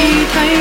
time.